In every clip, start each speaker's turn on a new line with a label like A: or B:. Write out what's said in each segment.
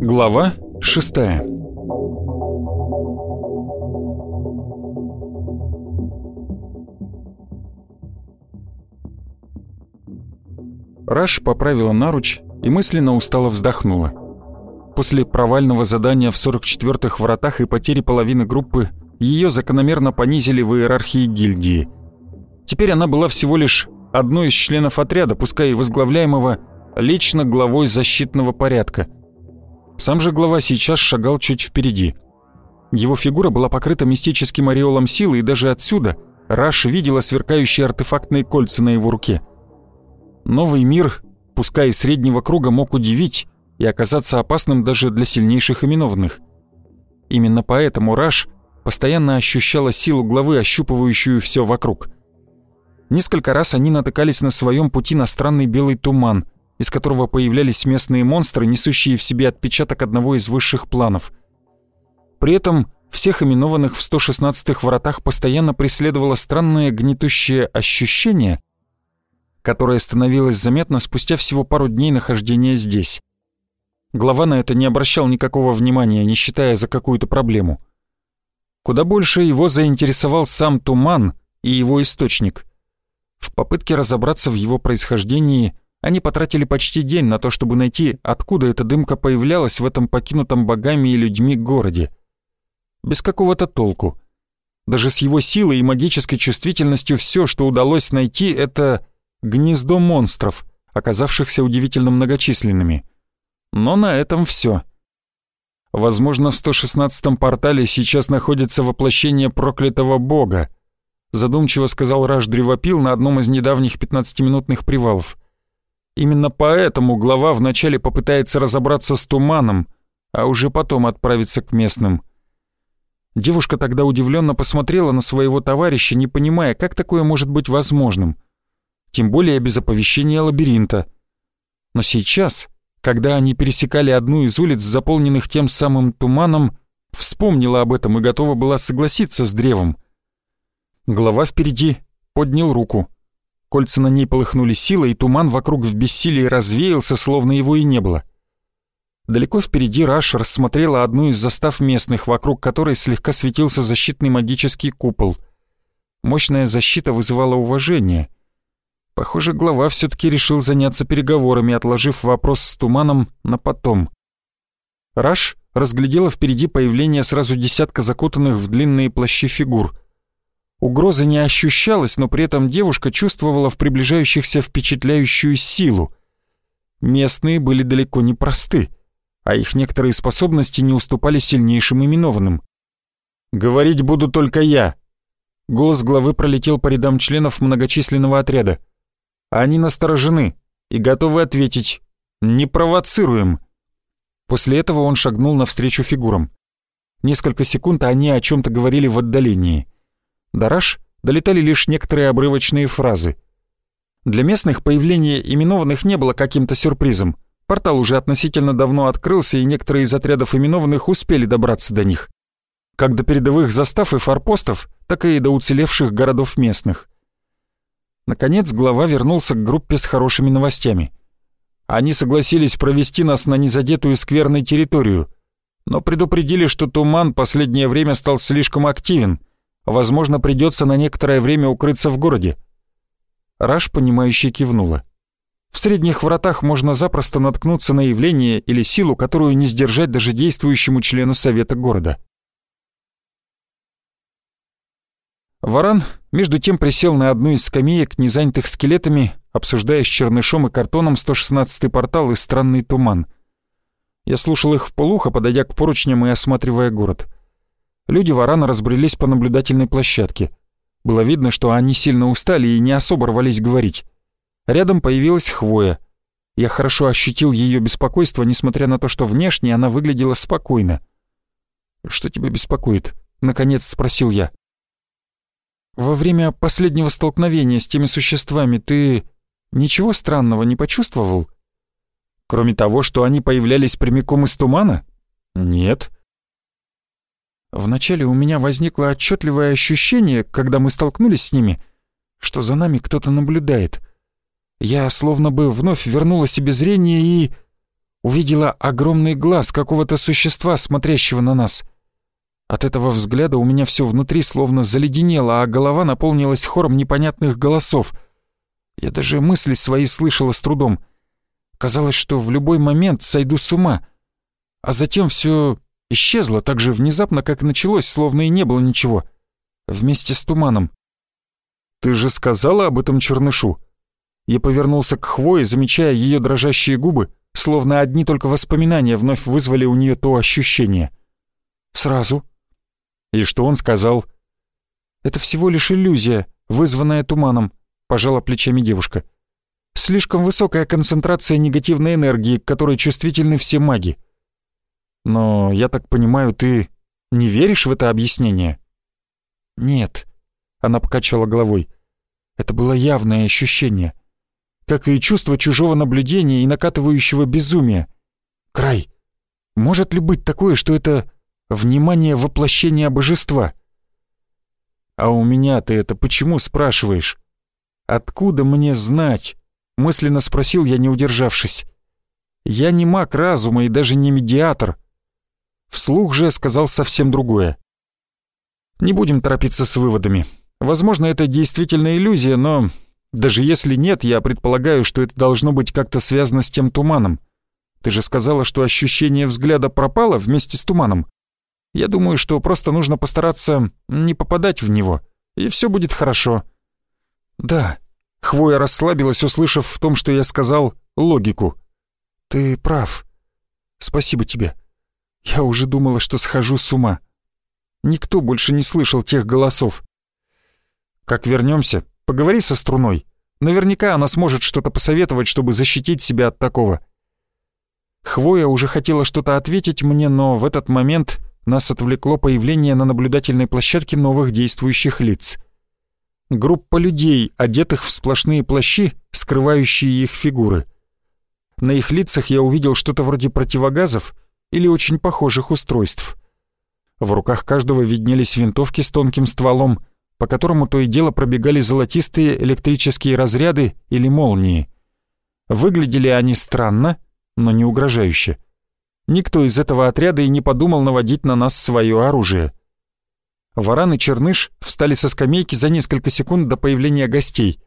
A: Глава шестая Раш поправила наруч и мысленно устало вздохнула. После провального задания в 44-х вратах и потери половины группы ее закономерно понизили в иерархии гильдии. Теперь она была всего лишь одной из членов отряда, пускай и возглавляемого лично главой защитного порядка. Сам же глава сейчас шагал чуть впереди. Его фигура была покрыта мистическим ореолом силы, и даже отсюда Раш видела сверкающие артефактные кольца на его руке – Новый мир, пускай и среднего круга, мог удивить и оказаться опасным даже для сильнейших именованных. Именно поэтому Раш постоянно ощущала силу главы, ощупывающую все вокруг. Несколько раз они натыкались на своем пути на странный белый туман, из которого появлялись местные монстры, несущие в себе отпечаток одного из высших планов. При этом всех именованных в 116-х вратах постоянно преследовало странное гнетущее ощущение, которое становилось заметно спустя всего пару дней нахождения здесь. Глава на это не обращал никакого внимания, не считая за какую-то проблему. Куда больше его заинтересовал сам туман и его источник. В попытке разобраться в его происхождении они потратили почти день на то, чтобы найти, откуда эта дымка появлялась в этом покинутом богами и людьми городе. Без какого-то толку. Даже с его силой и магической чувствительностью все, что удалось найти, это гнездо монстров, оказавшихся удивительно многочисленными. Но на этом все. Возможно, в 116-м портале сейчас находится воплощение проклятого бога, задумчиво сказал Раш Древопил на одном из недавних 15-минутных привалов. Именно поэтому глава вначале попытается разобраться с туманом, а уже потом отправиться к местным. Девушка тогда удивленно посмотрела на своего товарища, не понимая, как такое может быть возможным тем более без оповещения лабиринта. Но сейчас, когда они пересекали одну из улиц, заполненных тем самым туманом, вспомнила об этом и готова была согласиться с древом. Глава впереди поднял руку. Кольца на ней полыхнули силой, и туман вокруг в бессилии развеялся, словно его и не было. Далеко впереди Раш рассмотрела одну из застав местных, вокруг которой слегка светился защитный магический купол. Мощная защита вызывала уважение, Похоже, глава все-таки решил заняться переговорами, отложив вопрос с туманом на потом. Раш разглядела впереди появление сразу десятка закутанных в длинные плащи фигур. Угрозы не ощущалось, но при этом девушка чувствовала в приближающихся впечатляющую силу. Местные были далеко не просты, а их некоторые способности не уступали сильнейшим именованным. «Говорить буду только я», Голос главы пролетел по рядам членов многочисленного отряда. Они насторожены и готовы ответить «Не провоцируем». После этого он шагнул навстречу фигурам. Несколько секунд они о чем-то говорили в отдалении. До долетали лишь некоторые обрывочные фразы. Для местных появление именованных не было каким-то сюрпризом. Портал уже относительно давно открылся, и некоторые из отрядов именованных успели добраться до них. Как до передовых застав и форпостов, так и до уцелевших городов местных. Наконец глава вернулся к группе с хорошими новостями. Они согласились провести нас на незадетую скверной территорию, но предупредили, что туман последнее время стал слишком активен, возможно, придется на некоторое время укрыться в городе. Раш, понимающе кивнула. В средних вратах можно запросто наткнуться на явление или силу, которую не сдержать даже действующему члену совета города. Варан между тем присел на одну из скамеек, не занятых скелетами, обсуждая с чернышом и картоном 116-й портал и странный туман. Я слушал их в полухо, подойдя к поручням и осматривая город. Люди Варана разбрелись по наблюдательной площадке. Было видно, что они сильно устали и не особо рвались говорить. Рядом появилась хвоя. Я хорошо ощутил ее беспокойство, несмотря на то, что внешне она выглядела спокойно. «Что тебя беспокоит?» — наконец спросил я. Во время последнего столкновения с теми существами ты ничего странного не почувствовал? Кроме того, что они появлялись прямиком из тумана? «Нет». Вначале у меня возникло отчетливое ощущение, когда мы столкнулись с ними, что за нами кто-то наблюдает. Я словно бы вновь вернула себе зрение и увидела огромный глаз какого-то существа, смотрящего на нас. От этого взгляда у меня все внутри словно заледенело, а голова наполнилась хором непонятных голосов. Я даже мысли свои слышала с трудом. Казалось, что в любой момент сойду с ума. А затем все исчезло так же внезапно, как началось, словно и не было ничего. Вместе с туманом. «Ты же сказала об этом чернышу?» Я повернулся к Хвое, замечая ее дрожащие губы, словно одни только воспоминания вновь вызвали у нее то ощущение. «Сразу». «И что он сказал?» «Это всего лишь иллюзия, вызванная туманом», — пожала плечами девушка. «Слишком высокая концентрация негативной энергии, к которой чувствительны все маги». «Но, я так понимаю, ты не веришь в это объяснение?» «Нет», — она покачала головой. «Это было явное ощущение» как и чувство чужого наблюдения и накатывающего безумия. Край. Может ли быть такое, что это внимание воплощения божества? А у меня ты это почему спрашиваешь? Откуда мне знать? Мысленно спросил я, не удержавшись. Я не маг разума и даже не медиатор. Вслух же сказал совсем другое. Не будем торопиться с выводами. Возможно, это действительно иллюзия, но даже если нет, я предполагаю, что это должно быть как-то связано с тем туманом. Ты же сказала, что ощущение взгляда пропало вместе с туманом. Я думаю, что просто нужно постараться не попадать в него, и все будет хорошо. Да, Хвоя расслабилась, услышав в том, что я сказал, логику. Ты прав. Спасибо тебе. Я уже думала, что схожу с ума. Никто больше не слышал тех голосов. Как вернемся, Поговори со струной. Наверняка она сможет что-то посоветовать, чтобы защитить себя от такого». Хвоя уже хотела что-то ответить мне, но в этот момент нас отвлекло появление на наблюдательной площадке новых действующих лиц. Группа людей, одетых в сплошные плащи, скрывающие их фигуры. На их лицах я увидел что-то вроде противогазов или очень похожих устройств. В руках каждого виднелись винтовки с тонким стволом — по которому то и дело пробегали золотистые электрические разряды или молнии. Выглядели они странно, но не угрожающе. Никто из этого отряда и не подумал наводить на нас свое оружие. Варан и Черныш встали со скамейки за несколько секунд до появления гостей.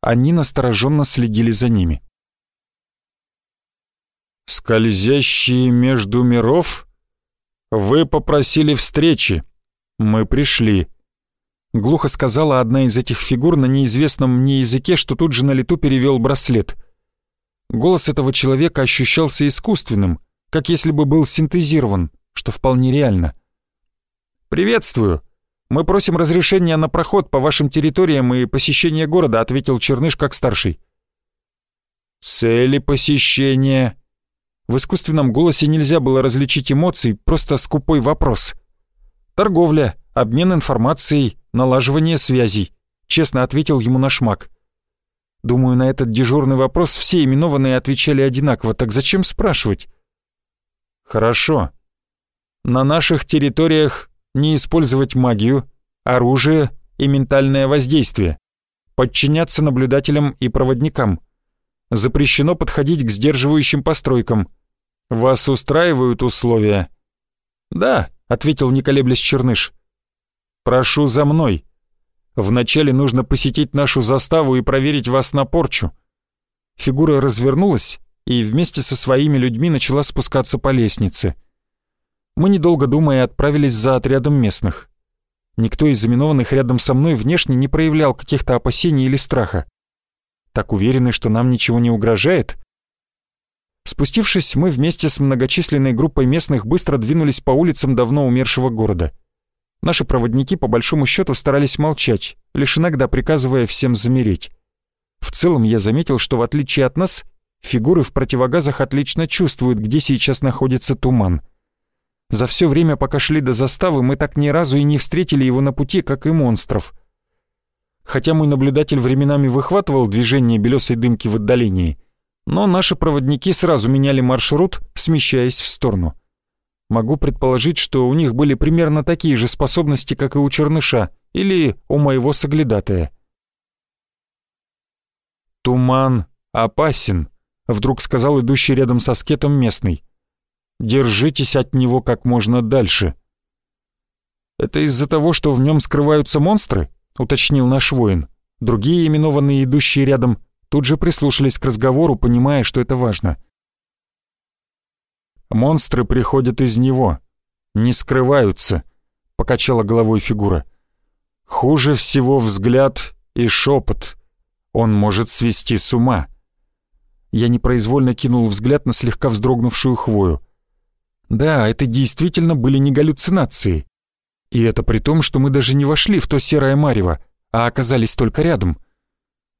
A: Они настороженно следили за ними. «Скользящие между миров? Вы попросили встречи. Мы пришли», Глухо сказала одна из этих фигур на неизвестном мне языке, что тут же на лету перевел браслет. Голос этого человека ощущался искусственным, как если бы был синтезирован, что вполне реально. «Приветствую. Мы просим разрешения на проход по вашим территориям и посещение города», ответил Черныш как старший. «Цели посещения...» В искусственном голосе нельзя было различить эмоций, просто скупой вопрос. «Торговля, обмен информацией, налаживание связей», — честно ответил ему наш маг. Думаю, на этот дежурный вопрос все именованные отвечали одинаково, так зачем спрашивать? Хорошо. На наших территориях не использовать магию, оружие и ментальное воздействие. Подчиняться наблюдателям и проводникам. Запрещено подходить к сдерживающим постройкам. Вас устраивают условия? Да, ответил не колеблясь Черныш. «Прошу за мной. Вначале нужно посетить нашу заставу и проверить вас на порчу». Фигура развернулась и вместе со своими людьми начала спускаться по лестнице. Мы, недолго думая, отправились за отрядом местных. Никто из заминованных рядом со мной внешне не проявлял каких-то опасений или страха. Так уверены, что нам ничего не угрожает? Спустившись, мы вместе с многочисленной группой местных быстро двинулись по улицам давно умершего города. Наши проводники по большому счету старались молчать, лишь иногда приказывая всем замереть. В целом я заметил, что в отличие от нас, фигуры в противогазах отлично чувствуют, где сейчас находится туман. За все время, пока шли до заставы, мы так ни разу и не встретили его на пути, как и монстров. Хотя мой наблюдатель временами выхватывал движение белесой дымки в отдалении, но наши проводники сразу меняли маршрут, смещаясь в сторону. Могу предположить, что у них были примерно такие же способности, как и у черныша, или у моего соглядатая. «Туман опасен», — вдруг сказал идущий рядом со скетом местный. «Держитесь от него как можно дальше». «Это из-за того, что в нем скрываются монстры?» — уточнил наш воин. Другие именованные, идущие рядом, тут же прислушались к разговору, понимая, что это важно. «Монстры приходят из него, не скрываются», — покачала головой фигура. «Хуже всего взгляд и шепот. Он может свести с ума». Я непроизвольно кинул взгляд на слегка вздрогнувшую хвою. Да, это действительно были не галлюцинации. И это при том, что мы даже не вошли в то серое марево, а оказались только рядом.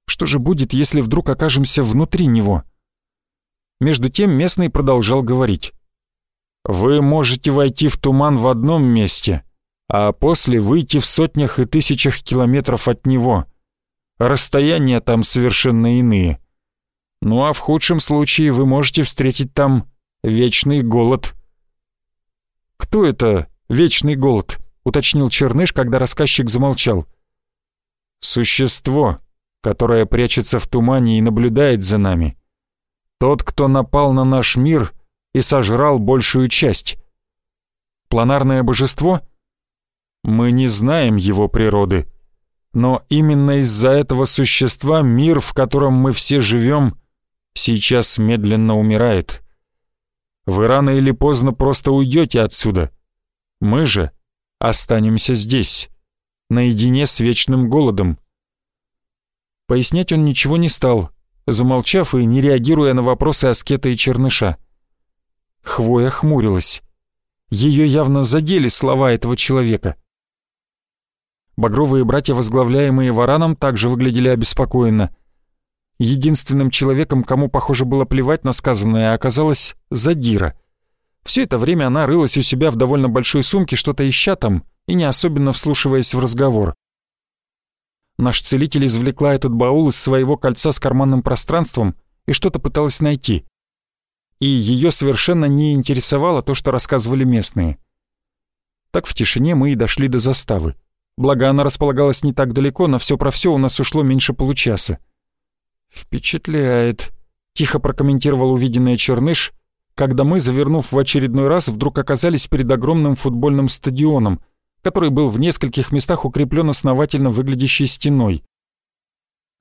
A: Что же будет, если вдруг окажемся внутри него? Между тем местный продолжал говорить. «Вы можете войти в туман в одном месте, а после выйти в сотнях и тысячах километров от него. Расстояния там совершенно иные. Ну а в худшем случае вы можете встретить там вечный голод». «Кто это вечный голод?» — уточнил Черныш, когда рассказчик замолчал. Существо, которое прячется в тумане и наблюдает за нами. Тот, кто напал на наш мир и сожрал большую часть. Планарное божество? Мы не знаем его природы. Но именно из-за этого существа мир, в котором мы все живем, сейчас медленно умирает. Вы рано или поздно просто уйдете отсюда. Мы же останемся здесь наедине с вечным голодом. Пояснять он ничего не стал, замолчав и не реагируя на вопросы аскета и черныша. Хвоя хмурилась. Ее явно задели слова этого человека. Багровые братья, возглавляемые Вараном, также выглядели обеспокоенно. Единственным человеком, кому, похоже, было плевать на сказанное, оказалась Задира. Все это время она рылась у себя в довольно большой сумке, что-то ища там, и не особенно вслушиваясь в разговор. Наш целитель извлекла этот баул из своего кольца с карманным пространством и что-то пыталась найти. И ее совершенно не интересовало то, что рассказывали местные. Так в тишине мы и дошли до заставы. Благо она располагалась не так далеко, на все про все у нас ушло меньше получаса. «Впечатляет», — тихо прокомментировал увиденное Черныш, когда мы, завернув в очередной раз, вдруг оказались перед огромным футбольным стадионом, который был в нескольких местах укреплен основательно выглядящей стеной.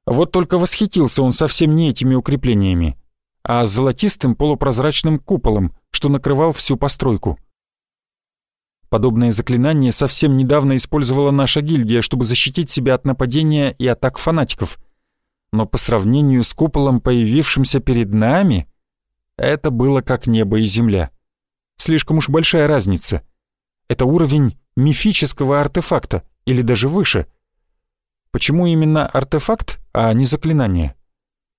A: Вот только восхитился он совсем не этими укреплениями, а золотистым полупрозрачным куполом, что накрывал всю постройку. Подобное заклинание совсем недавно использовала наша гильдия, чтобы защитить себя от нападения и атак фанатиков. Но по сравнению с куполом, появившимся перед нами, это было как небо и земля. Слишком уж большая разница. Это уровень мифического артефакта или даже выше. Почему именно артефакт, а не заклинание?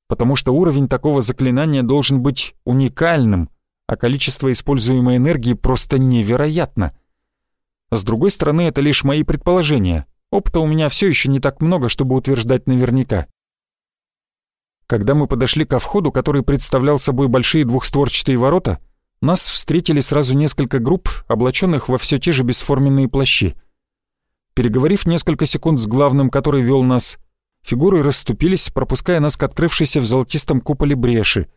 A: Потому что уровень такого заклинания должен быть уникальным, а количество используемой энергии просто невероятно. С другой стороны, это лишь мои предположения. Опыта у меня все еще не так много, чтобы утверждать наверняка. Когда мы подошли ко входу, который представлял собой большие двухстворчатые ворота, нас встретили сразу несколько групп, облаченных во все те же бесформенные плащи. Переговорив несколько секунд с главным, который вел нас, фигуры расступились, пропуская нас к открывшейся в золотистом куполе бреши.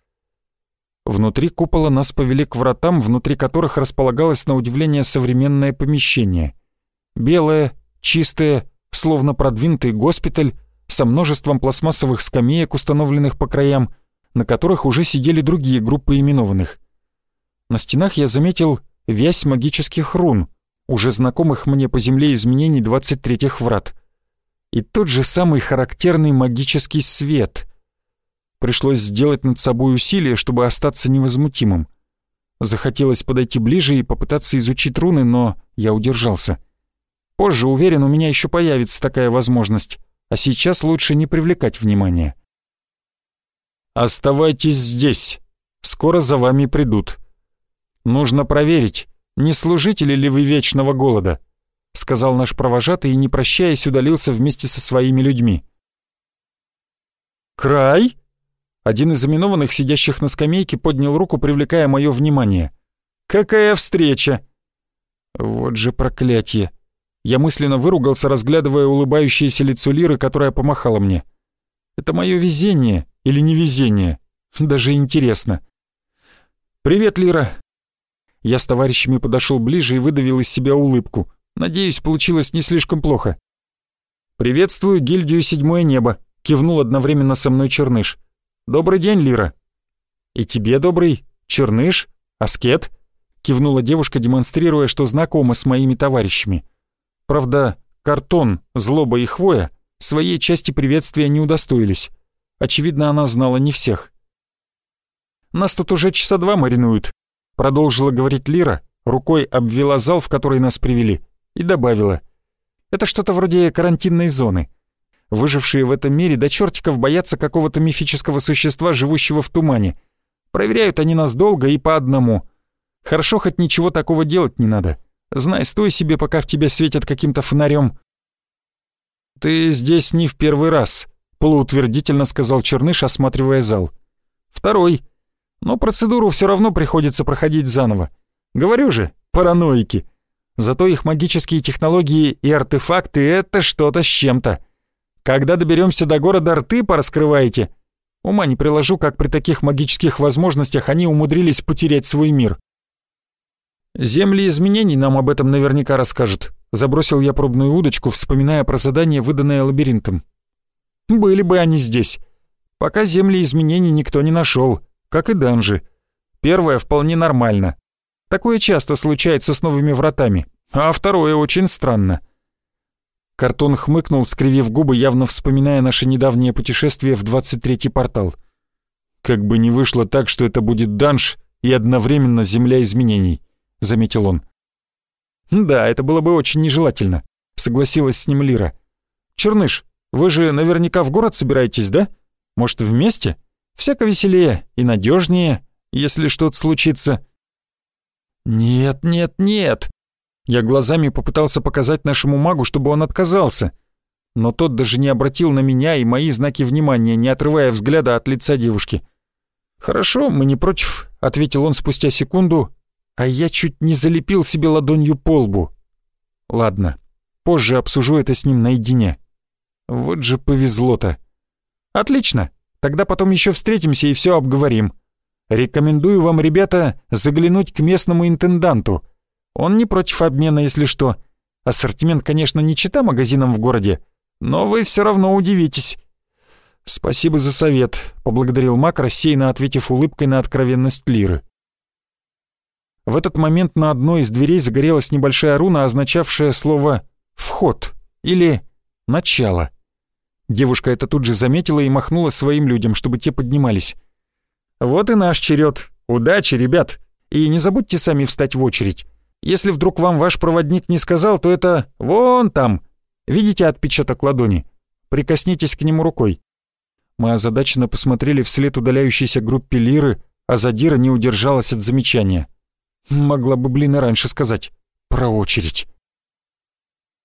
A: Внутри купола нас повели к вратам, внутри которых располагалось на удивление современное помещение. Белое, чистое, словно продвинутый госпиталь, со множеством пластмассовых скамеек, установленных по краям, на которых уже сидели другие группы именованных. На стенах я заметил вязь магических рун, уже знакомых мне по земле изменений 23-х врат. И тот же самый характерный магический свет. Пришлось сделать над собой усилие, чтобы остаться невозмутимым. Захотелось подойти ближе и попытаться изучить руны, но я удержался. Позже, уверен, у меня еще появится такая возможность, а сейчас лучше не привлекать внимания. «Оставайтесь здесь, скоро за вами придут», «Нужно проверить, не служители ли вы вечного голода», сказал наш провожатый и, не прощаясь, удалился вместе со своими людьми. «Край?» Один из именованных, сидящих на скамейке, поднял руку, привлекая мое внимание. Какая встреча!» Вот же проклятие. Я мысленно выругался, разглядывая улыбающееся лицо Лиры, которая помахала мне. Это мое везение или невезение? Даже интересно. «Привет, Лира!» Я с товарищами подошел ближе и выдавил из себя улыбку. Надеюсь, получилось не слишком плохо. «Приветствую гильдию «Седьмое небо», — кивнул одновременно со мной Черныш. «Добрый день, Лира». «И тебе добрый. Черныш? Аскет?» — кивнула девушка, демонстрируя, что знакома с моими товарищами. Правда, картон, злоба и хвоя своей части приветствия не удостоились. Очевидно, она знала не всех. «Нас тут уже часа два маринуют», — продолжила говорить Лира, рукой обвела зал, в который нас привели, и добавила. «Это что-то вроде карантинной зоны. Выжившие в этом мире до чертиков боятся какого-то мифического существа, живущего в тумане. Проверяют они нас долго и по одному. Хорошо, хоть ничего такого делать не надо. Знай, стой себе, пока в тебя светят каким-то фонарем. «Ты здесь не в первый раз», — полуутвердительно сказал Черныш, осматривая зал. «Второй. Но процедуру все равно приходится проходить заново. Говорю же, параноики. Зато их магические технологии и артефакты — это что-то с чем-то. Когда доберемся до города, рты пораскрываете. Ума не приложу, как при таких магических возможностях они умудрились потерять свой мир. Земли изменений нам об этом наверняка расскажут. Забросил я пробную удочку, вспоминая про задание, выданное лабиринтом. Были бы они здесь. Пока земли изменений никто не нашел, как и данжи. Первое вполне нормально. Такое часто случается с новыми вратами, а второе очень странно. Картон хмыкнул, скривив губы, явно вспоминая наше недавнее путешествие в 23-й портал. Как бы не вышло так, что это будет данж и одновременно земля изменений, заметил он. Да, это было бы очень нежелательно, согласилась с ним Лира. Черныш, вы же наверняка в город собираетесь, да? Может, вместе? Всяко веселее и надежнее, если что-то случится. Нет, нет, нет, я глазами попытался показать нашему магу, чтобы он отказался. Но тот даже не обратил на меня и мои знаки внимания, не отрывая взгляда от лица девушки. «Хорошо, мы не против», — ответил он спустя секунду, а я чуть не залепил себе ладонью по лбу. «Ладно, позже обсужу это с ним наедине». Вот же повезло-то. «Отлично, тогда потом еще встретимся и все обговорим. Рекомендую вам, ребята, заглянуть к местному интенданту». Он не против обмена, если что. Ассортимент, конечно, не чита магазинам в городе, но вы все равно удивитесь». «Спасибо за совет», — поблагодарил Мак, рассеянно ответив улыбкой на откровенность Лиры. В этот момент на одной из дверей загорелась небольшая руна, означавшая слово «вход» или «начало». Девушка это тут же заметила и махнула своим людям, чтобы те поднимались. «Вот и наш черед. Удачи, ребят! И не забудьте сами встать в очередь. Если вдруг вам ваш проводник не сказал, то это вон там. Видите отпечаток ладони? Прикоснитесь к нему рукой». Мы озадаченно посмотрели вслед удаляющейся группе Лиры, а Задира не удержалась от замечания. Могла бы, блин, и раньше сказать. Про очередь.